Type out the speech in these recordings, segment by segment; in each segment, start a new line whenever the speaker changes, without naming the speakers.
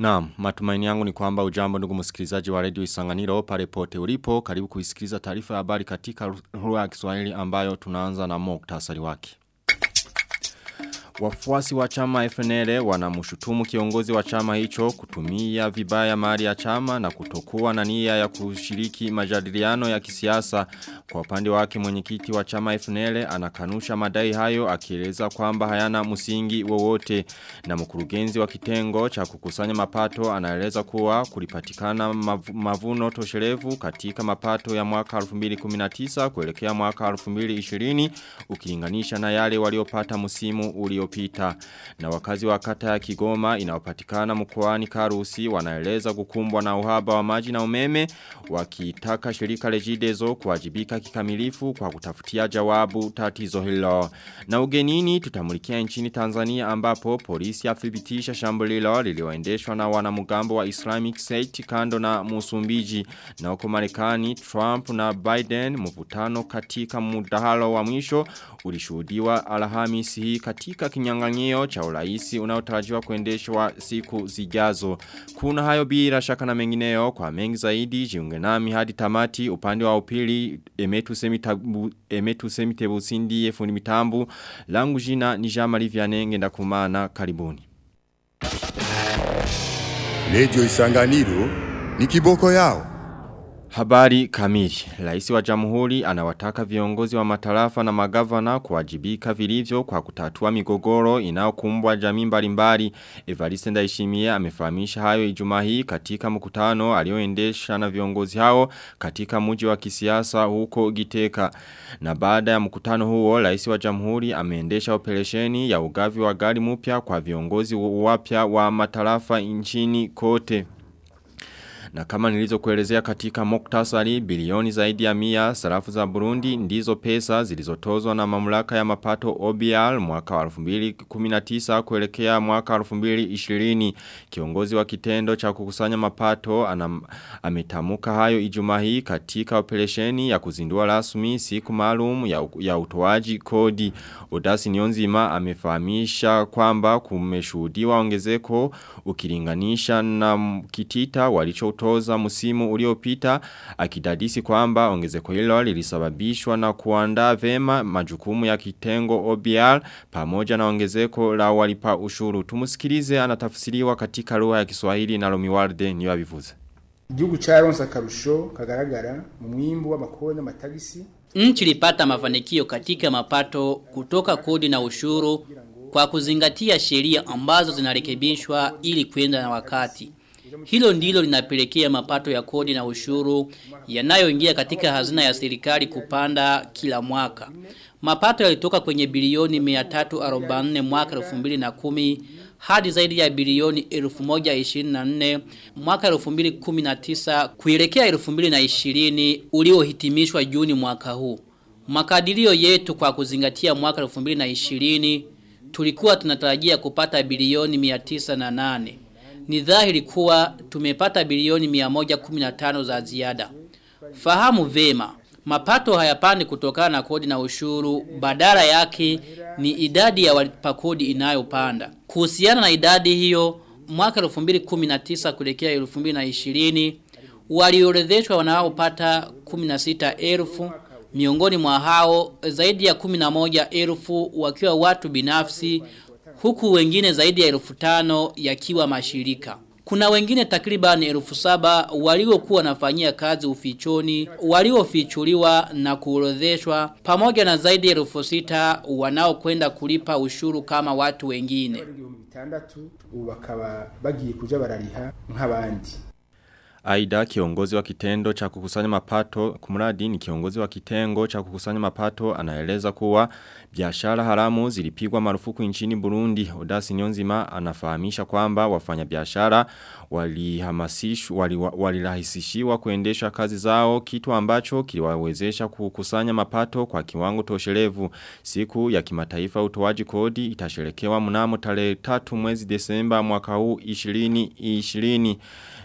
Naam, matumaini yangu ni kwamba ujambo ndugu msikilizaji wa redio Isanganiro pale pote ulipo. Karibu kuisikiliza taarifa ya habari katika lugha ya Kiswahili ambayo tunaanza na muktasari wake. Wafuasi wa chama FNL wanamshutumu kiongozi wa chama hicho kutumia vibaya mali ya chama na kutokuwa na nia ya kushiriki majadiliano ya kisiasa. Kwa upande wake mwenyekiti wa chama FNL anakanusha madai hayo akieleza kwamba hayana msingi wowote na mkurugenzi wa kitengo cha kukusanya mapato anaeleza kuwa kulipatikana mavuno tosherevu katika mapato ya mwaka 2019 kuelekea mwaka 2020 ukilinganisha na yale waliopata msimu ulio uliopita. Na wakazi wa kata ya Kigoma inaopatikana mkoani Karusi wanaeleza kukumbwa na uhaba wa maji na umeme wakitaka shirika Rejidezo kuwajibika kikamilifu kwa kutafutia jawabu tatizo hilo. Na ugenini tutamulikia nchini Tanzania ambapo polisi athibitisha shambulilo lilioendeshwa na wanamgambo wa Islamic State kando na Musumbiji. Na huko Marekani Trump na Biden mvutano katika mudahalo wa mwisho ulishuhudiwa Alhamisi hii katika kinyang'anyio cha uraisi unaotarajiwa kuendeshwa siku zijazo. Kuna hayo bila shaka na mengineyo kwa mengi zaidi jiunge nami hadi tamati upande wa upili emetu semitabu emetu semitebu sindi efundi mitambu langu jina ni Jean Marie Vianenge ndakumana karibuni.
Radio Isanganiro ni kiboko yao.
Habari kamili. Raisi wa jamhuri anawataka viongozi wa matarafa na magavana kuwajibika vilivyo kwa kutatua migogoro inayokumbwa jamii mbalimbali. Evariste Ndayishimiye amefahamisha hayo Ijumaa hii katika mkutano alioendesha na viongozi hao katika mji wa kisiasa huko Giteka. Na baada ya mkutano huo, rais wa jamhuri ameendesha operesheni ya ugavi wa gari mpya kwa viongozi wapya wa matarafa nchini kote. Na kama nilizo kuelezea katika moktasari bilioni zaidi ya mia sarafu za Burundi ndizo pesa zilizotozwa na mamlaka ya mapato OBL mwaka 2019 kuelekea mwaka 2020. Kiongozi wa kitendo cha kukusanya mapato anam, ametamuka hayo ijumaa hii katika operesheni ya kuzindua rasmi siku maalum ya, ya utoaji kodi. Odasi Nionzima amefahamisha kwamba kumeshuhudiwa ongezeko ukilinganisha na kitita walicho kutoza musimu uliopita akidadisi kwamba ongezeko hilo lilisababishwa na kuandaa vema majukumu ya kitengo OBR pamoja na ongezeko la walipa ushuru. Tumusikilize anatafsiriwa katika lugha ya Kiswahili na Lomiwarde niyo abivuze.
Igihugu caronse akarusho kagaragara mu mwimbo w'amakoni n'amatagisi.
Nchi ilipata mafanikio katika mapato kutoka kodi na ushuru kwa kuzingatia sheria ambazo zinarekebishwa ili kwenda na wakati. Hilo ndilo linapelekea mapato ya kodi na ushuru yanayoingia katika hazina ya serikali kupanda kila mwaka. Mapato yalitoka kwenye bilioni 344 mwaka 2010 hadi zaidi ya bilioni 1024 mwaka 2019 kuelekea 2020 uliohitimishwa Juni mwaka huu. Makadirio yetu kwa kuzingatia mwaka 2020 tulikuwa tunatarajia kupata bilioni 908 ni dhahiri kuwa tumepata bilioni 115 za ziada. Fahamu vema, mapato hayapandi kutokana na kodi na ushuru, badala yake ni idadi ya walipa kodi inayopanda. Kuhusiana na idadi hiyo, mwaka 2019 kuelekea 2020 waliorodheshwa wanaopata 16,000 miongoni mwa hao zaidi ya 11,000 wakiwa watu binafsi huku wengine zaidi ya elfu tano yakiwa mashirika. Kuna wengine takriban elfu saba waliokuwa wanafanyia kazi ufichoni, waliofichuliwa na kuorodheshwa pamoja na zaidi ya elfu sita wanaokwenda kulipa ushuru kama watu wengine.
bakaba bagiye kuja barariha nk'abandi.
Aida kiongozi wa kitendo cha kukusanya mapato kumradi ni kiongozi wa kitengo cha kukusanya mapato anaeleza kuwa biashara haramu zilipigwa marufuku nchini Burundi. Odasi Nyonzima anafahamisha kwamba wafanya biashara walirahisishiwa wali kuendesha kazi zao kitu ambacho kiliwawezesha kukusanya mapato kwa kiwango toshelevu. Siku ya kimataifa utoaji kodi itasherekewa mnamo tarehe 3 mwezi Desemba mwaka huu 2020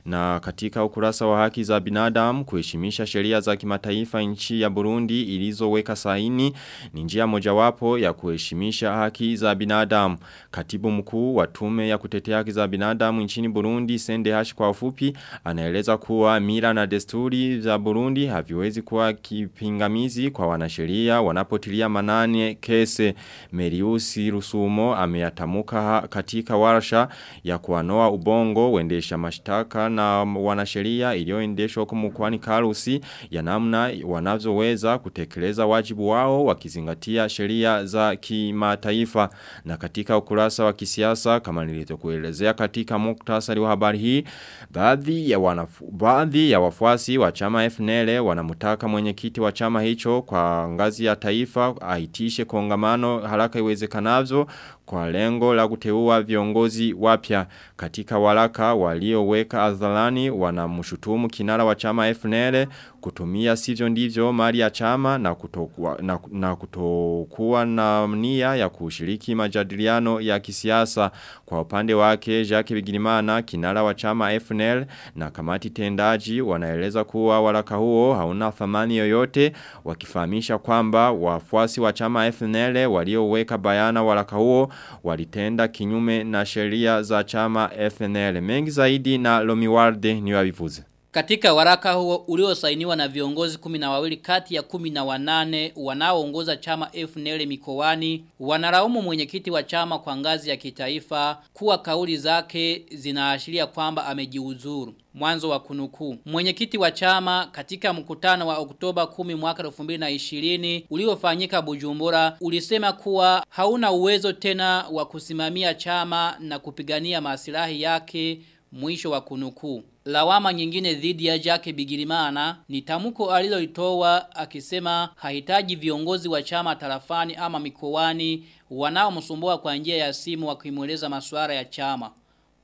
na katika ukurasa wa haki za binadamu kuheshimisha sheria za kimataifa nchi ya Burundi ilizoweka saini ni njia mojawapo ya kuheshimisha haki za binadamu. Katibu mkuu wa tume ya kutetea haki za binadamu nchini Burundi Sende Hash kwa ufupi anaeleza kuwa mila na desturi za Burundi haviwezi kuwa kipingamizi kwa wanasheria wanapotilia manane kese Meriusi Rusumo ameyatamuka katika warsha ya kuanoa ubongo wendesha mashtaka na wanasheria iliyoendeshwa huko mkoani Karusi ya namna wanavyoweza kutekeleza wajibu wao wakizingatia sheria za kimataifa. Na katika ukurasa wa kisiasa kama nilivyokuelezea katika muktasari wa habari hii baadhi ya wanafu, baadhi ya wafuasi wa chama FNL wanamtaka mwenyekiti wa chama hicho kwa ngazi ya taifa aitishe kongamano haraka iwezekanavyo kwa lengo la kuteua viongozi wapya. Katika walaka walioweka adhalani wanamshutumu kinara wa chama FNL kutumia sivyo ndivyo mali ya chama na kutokuwa na, na kutokuwa na nia ya kushiriki majadiliano ya kisiasa. Kwa upande wake Jacques Bigirimana kinara wa chama FNL na kamati tendaji wanaeleza kuwa waraka huo hauna thamani yoyote wakifahamisha kwamba wafuasi wa chama FNL walioweka bayana waraka huo walitenda kinyume na sheria za chama FNL mengi zaidi na Lomiwarde ni wavivuze
Katika waraka huo uliosainiwa na viongozi kumi na wawili kati ya kumi na wanane wanaoongoza chama FNL mikoani wanaraumu mwenyekiti wa chama kwa ngazi ya kitaifa kuwa kauli zake zinaashiria kwamba amejiuzuru. Mwanzo wa kunukuu. Mwenyekiti wa chama katika mkutano wa Oktoba 10 mwaka 2020 uliofanyika Bujumbura ulisema kuwa hauna uwezo tena wa kusimamia chama na kupigania maslahi yake mwisho wa kunukuu. Lawama nyingine dhidi ya Jake Bigirimana ni tamko aliloitoa akisema hahitaji viongozi wa chama tarafani ama mikoani wanaomsumbua kwa njia ya simu wakimweleza masuala ya chama.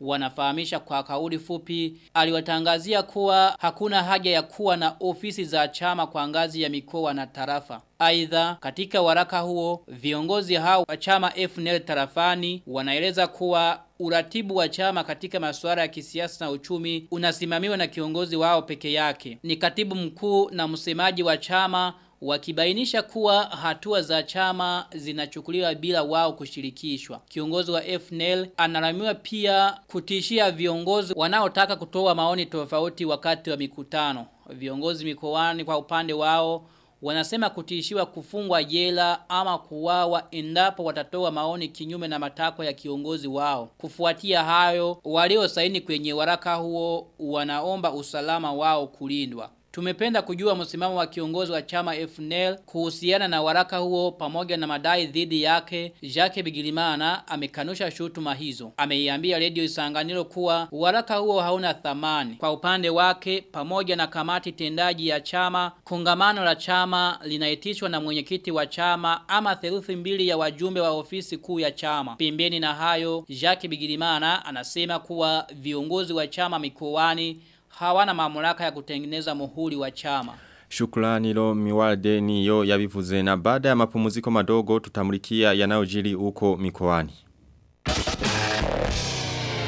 Wanafahamisha kwa kauli fupi aliwatangazia kuwa hakuna haja ya kuwa na ofisi za chama kwa ngazi ya mikoa na tarafa. Aidha katika waraka huo viongozi hao wa chama FNL tarafani wanaeleza kuwa uratibu wa chama katika masuala ya kisiasa na uchumi unasimamiwa na kiongozi wao peke yake. Ni katibu mkuu na msemaji wa chama wakibainisha kuwa hatua za chama zinachukuliwa bila wao kushirikishwa. Kiongozi wa FNL analamiwa pia kutishia viongozi wanaotaka kutoa maoni tofauti wakati wa mikutano. Viongozi mikoani kwa upande wao wanasema kutishiwa kufungwa jela ama kuwawa endapo watatoa maoni kinyume na matakwa ya kiongozi wao. Kufuatia hayo, walio saini kwenye waraka huo wanaomba usalama wao kulindwa. Tumependa kujua msimamo wa kiongozi wa chama FNL kuhusiana na waraka huo pamoja na madai dhidi yake. Jacques Bigilimana amekanusha shutuma hizo. Ameiambia Radio Isanganiro kuwa waraka huo hauna thamani. Kwa upande wake pamoja na kamati tendaji ya chama, kongamano la chama linaitishwa na mwenyekiti wa chama ama theluthi mbili ya wajumbe wa ofisi kuu ya chama. Pembeni na hayo, Jacques Bigilimana anasema kuwa viongozi wa chama mikoani hawana mamlaka ya kutengeneza muhuri wa chama.
Shukrani lo miwalde ni yo yabivuze na baada ya mapumuziko madogo tutamulikia yanayojiri huko mikoani.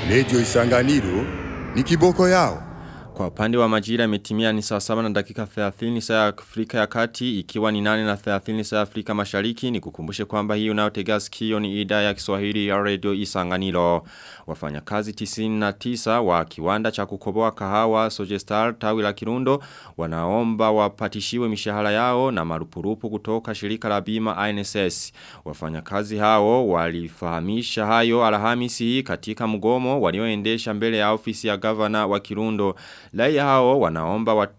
Radio Isanganiro ni kiboko yao.
Kwa upande wa majira imetimia ni saa 7 na dakika 30 saa Afrika ya Kati ikiwa ni 8 na 30 saa Afrika Mashariki ni kukumbushe kwamba hii unayotegea sikio ni idhaa ya Kiswahili ya Radio Isanganiro. Wafanyakazi 99 wa kiwanda cha kukoboa kahawa Sojestar tawi la Kirundo wanaomba wapatishiwe mishahara yao na marupurupu kutoka shirika la bima INSS. Wafanyakazi hao walifahamisha hayo Alhamisi katika mgomo walioendesha mbele ya ofisi ya gavana wa Kirundo. Raia hao wanaomba wat,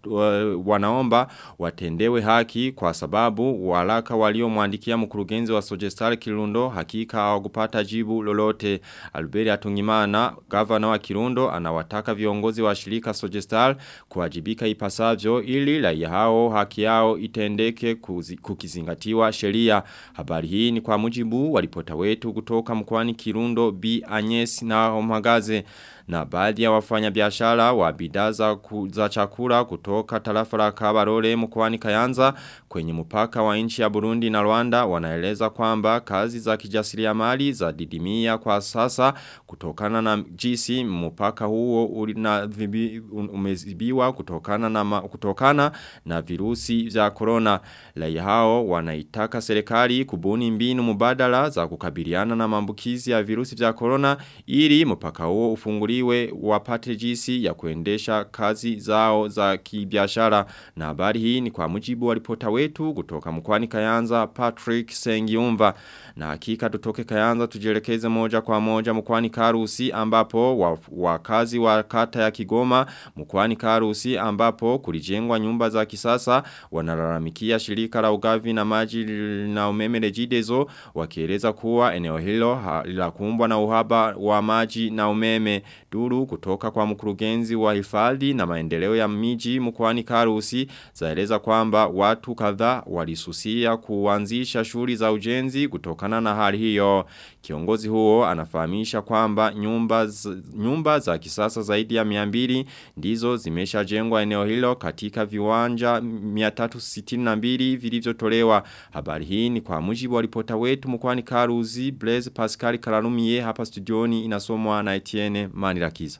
wanaomba watendewe haki kwa sababu waraka waliomwandikia mkurugenzi wa Sojestar Kirundo hakika hawakupata jibu lolote. Albert Atungimana, gavana wa Kirundo, anawataka viongozi wa shirika Sogestar kuwajibika ipasavyo ili raia hao haki yao itendeke kuzi, kukizingatiwa sheria. Habari hii ni kwa mujibu walipota wetu kutoka mkwani Kirundo B Anyesi na Omagaze na baadhi ya wafanyabiashara wa bidhaa za, za chakula kutoka tarafa la Kabarole mkoani Kayanza kwenye mpaka wa nchi ya Burundi na Rwanda wanaeleza kwamba kazi za kijasiriamali za didimia kwa sasa kutokana na jinsi mpaka huo umezibiwa kutokana na ma, kutokana na virusi za corona. Raia hao wanaitaka serikali kubuni mbinu mubadala za kukabiliana na maambukizi ya virusi vya corona ili mpaka huo ufunguliwe wapate jisi ya kuendesha kazi zao za kibiashara. Na habari hii ni kwa mujibu wa ripota wetu kutoka mkwani Kayanza Patrick Sengiumva. Na hakika tutoke Kayanza tujielekeze moja kwa moja mkwani Karusi ambapo wakazi wa kata ya Kigoma mkwani Karusi ambapo kulijengwa nyumba za kisasa wanalalamikia shirika la ugavi na maji na umeme rejidezo wakieleza kuwa eneo hilo la kumbwa na uhaba wa maji na umeme duru kutoka kwa mkurugenzi wa hifadhi na maendeleo ya miji mkwani Karusi zaeleza kwamba watu kadhaa walisusia kuanzisha shughuli za ujenzi kutokana na hali hiyo. Kiongozi huo anafahamisha kwamba nyumba nyumba za kisasa zaidi ya 200 ndizo zimeshajengwa eneo hilo katika viwanja 362 vilivyotolewa. Habari hii ni kwa mujibu wa ripota wetu mkwani karusi Blaise Pascal Kalalumie hapa studioni inasomwa na Etienne Manirakiza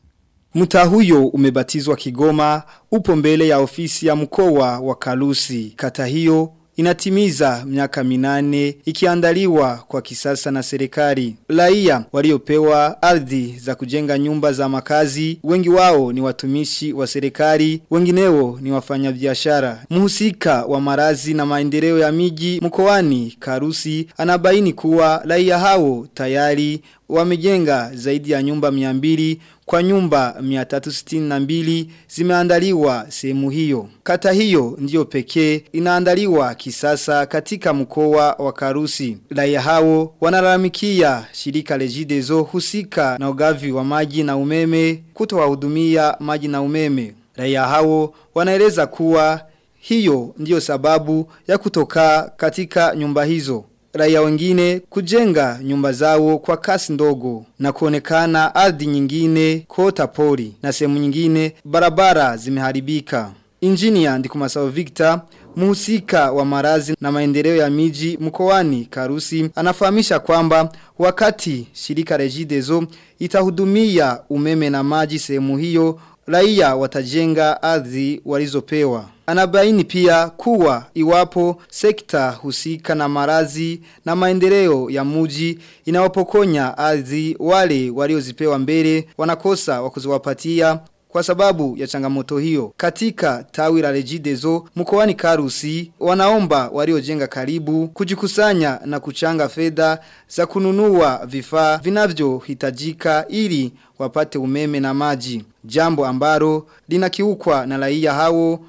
Mtaa huyo umebatizwa Kigoma upo mbele ya ofisi ya mkoa wa Kalusi. Kata hiyo inatimiza miaka minane ikiandaliwa kwa kisasa na serikali. Raia waliopewa ardhi za kujenga nyumba za makazi, wengi wao ni watumishi wa serikali, wengineo ni wafanyabiashara. Mhusika wa marazi na maendeleo ya miji mkoani Karusi anabaini kuwa raia hao tayari wamejenga zaidi ya nyumba 200 kwa nyumba 362 zimeandaliwa sehemu hiyo. Kata hiyo ndiyo pekee inaandaliwa kisasa katika mkoa wa Karusi. Raia hao wanalalamikia shirika Regideso husika na ugavi wa maji na umeme kutowahudumia maji na umeme. Raia hao wanaeleza kuwa hiyo ndiyo sababu ya kutoka katika nyumba hizo raia wengine kujenga nyumba zao kwa kasi ndogo na kuonekana ardhi nyingine kota pori na sehemu nyingine barabara zimeharibika. Injinia Ndikumasao Victor Muhusika wa marazi na maendeleo ya miji mkoani Karusi anafahamisha kwamba wakati shirika Regideso itahudumia umeme na maji sehemu hiyo raia watajenga ardhi walizopewa. Anabaini pia kuwa iwapo sekta husika na marazi na maendeleo ya muji inawapokonya ardhi wale waliozipewa mbele wanakosa wakuziwapatia kwa sababu ya changamoto hiyo. Katika tawi la Regideso mkoani Karusi wanaomba waliojenga karibu kujikusanya na kuchanga fedha za kununua vifaa vinavyohitajika ili wapate umeme na maji. Jambo ambalo linakiukwa na raia hao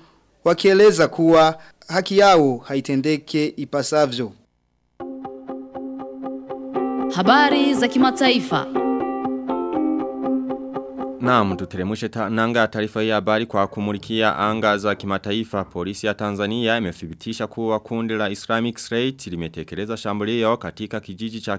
wakieleza kuwa haki yao haitendeke ipasavyo.
Habari za kimataifa.
Naam, tuteremushe ta, nanga tarifa ya habari kwa kumulikia anga za kimataifa. Polisi ya Tanzania imethibitisha kuwa kundi la Islamic State limetekeleza shambulio katika kijiji cha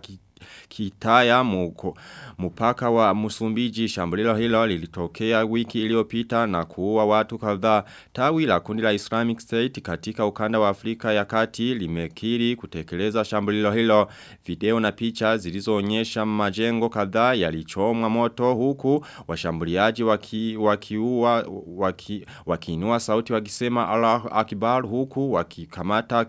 Kitaya muko, mpaka wa musumbiji shambulio hilo lilitokea wiki iliyopita na kuua watu kadhaa. Tawi la kundi la Islamic State katika ukanda wa Afrika ya Kati limekiri kutekeleza shambulio hilo. Video na picha zilizoonyesha majengo kadhaa yalichomwa moto huku washambuliaji waki, wakiua waki, wakiinua sauti wakisema Allah Akbar huku wakikamata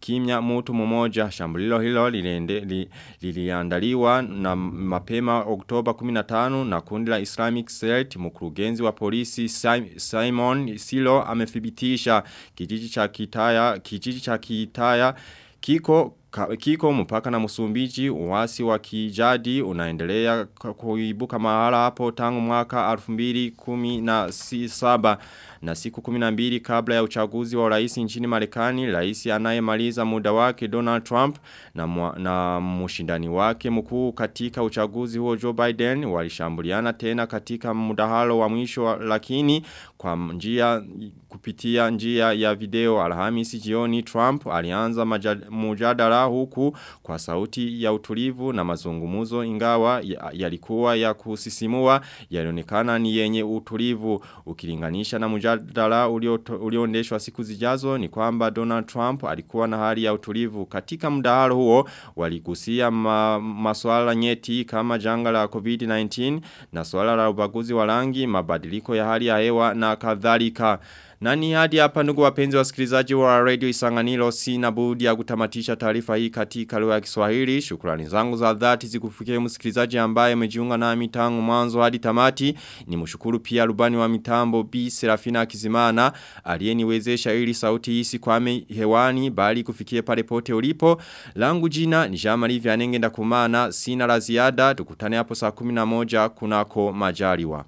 kimya mtu mmoja. Shambulio hilo liliende li, liliandaliwa na mapema Oktoba 15 na kundi la Islamic State mkurugenzi wa polisi Simon Silo amethibitisha kijiji cha Kitaya kijiji cha Kitaya kiko Kiko mpaka na Msumbiji uwasi wa kijadi unaendelea kuibuka mahala hapo tangu mwaka 2017 na siku 12 kabla ya uchaguzi wa rais nchini Marekani rais anayemaliza muda wake Donald Trump na, mwa, na mshindani wake mkuu katika uchaguzi huo Joe Biden walishambuliana tena katika mudahalo wa mwisho lakini kwa njia kupitia njia ya video. Alhamisi jioni Trump alianza mujadala huku kwa sauti ya utulivu na mazungumuzo ingawa yalikuwa ya ya kusisimua. Yalionekana ni yenye utulivu. Ukilinganisha na mjadala uliondeshwa siku zijazo ni kwamba Donald Trump alikuwa na hali ya utulivu. Katika mdahalo huo waligusia ma, masuala nyeti kama janga la COVID-19 na swala la ubaguzi wa rangi mabadiliko ya hali ya hewa na kadhalika nani hadi hapa ndugu wapenzi wasikilizaji wa radio Isanganiro sina budi ya kutamatisha taarifa hii katika lugha ya Kiswahili. Shukrani zangu za dhati zikufikie msikilizaji ambaye amejiunga nami tangu mwanzo hadi tamati. Nimshukuru pia rubani wa mitambo B Serafina Kizimana aliyeniwezesha ili sauti hii sikwame hewani bali kufikie pale pote ulipo. Langu jina ni Jean-Marie Vianenge ndakumana sina la ziada tukutane hapo saa 11 kunako majaliwa.